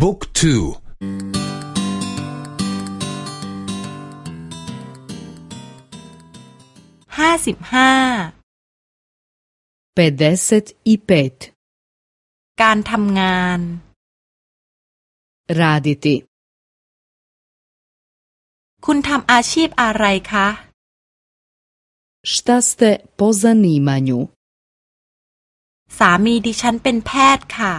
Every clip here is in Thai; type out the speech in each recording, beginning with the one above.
บุ๊กทูห้าสิบห้าเปเดสอีเปตการทำงาน raditi คุณทำอาชีพอะไรคะ Šta ste po zanimanju? สามีดิฉันเป็นแพทย์ค่ะ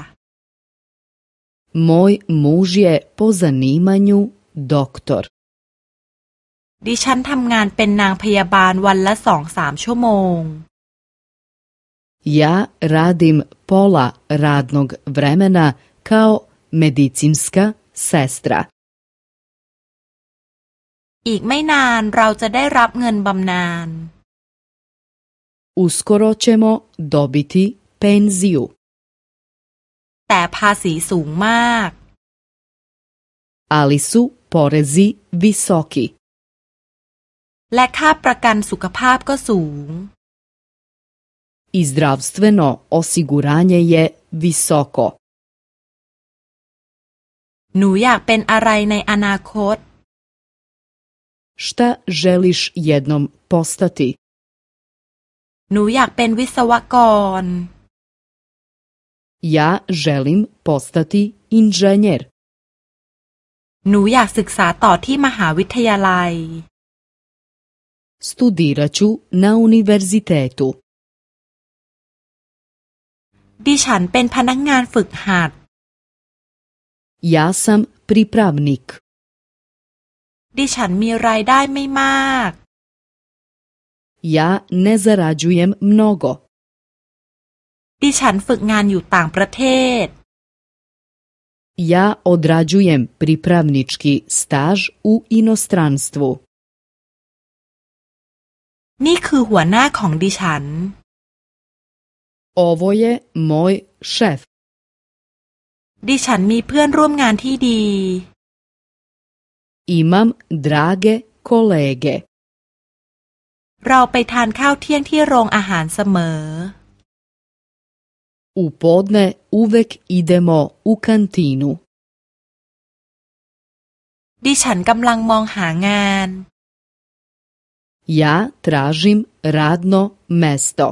Moj muž je po zanimanju doktor. ดิฉันทำงานเป็นนางพยาบาลวันละสองสามชั่วโมง Ja radim pola radnog vremena kao medicinska sestra. อีกไม่นานเราจะได้รับเงินบำนาญ Uskoro ćemo dobiti penziju. แต่ภาษีสูงมาก Ali su porezi visoki. และค่าประกันสุขภาพก็สูง I zdravstveno osiguranje je visoko. หนูอยากเป็นอะไรในอนาคต Šta želiš jednom postati? หนูอยากเป็นวิศวกร Ja želim postati inženjer. หนูอยากศึกษาต่อที่มหาวิทยาลัย Studirat ću na univerzitetu. ดิฉันเป็นพนักงานฝึกหัด Ja sam pripravnik. ดิฉันมีรายได้ไม่มาก Ja ne zarađujem mnogo. ดิฉันฝึกงานอยู่ต่างประเทศ Ja odrađujem pripravnički staž u inostranstvu. นี่คือหัวหน้าของดิฉัน Ovo je moj šef. ดิฉันมีเพื่อนร่วมงานที่ดี Imam drage kolege. เราไปทานข้าวเที่ยงที่โรงอาหารเสมอ U podne uvek idemo u kantinu. ดิฉันกำลังมองหางาน Ja tražim radno mesto.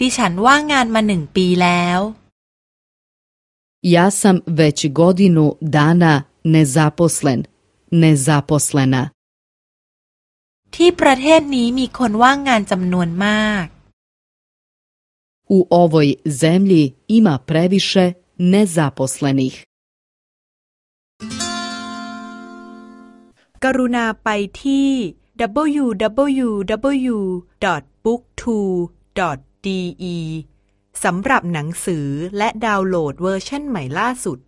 ดิฉันว่างงานมาหนึ่งปีแล้ว Ja sam već godinu dana nezaposlen, nezaposlena. ที่ประเทศนี้มีคนว่างงานจำนวนมาก U ovoj zemlji ima previše nezaposlenih. กรุณาไปที่ www.booktwo.de สำหรับหนังสือและดาวน์โหลดเวอร์ชันใหม่ล่าสุด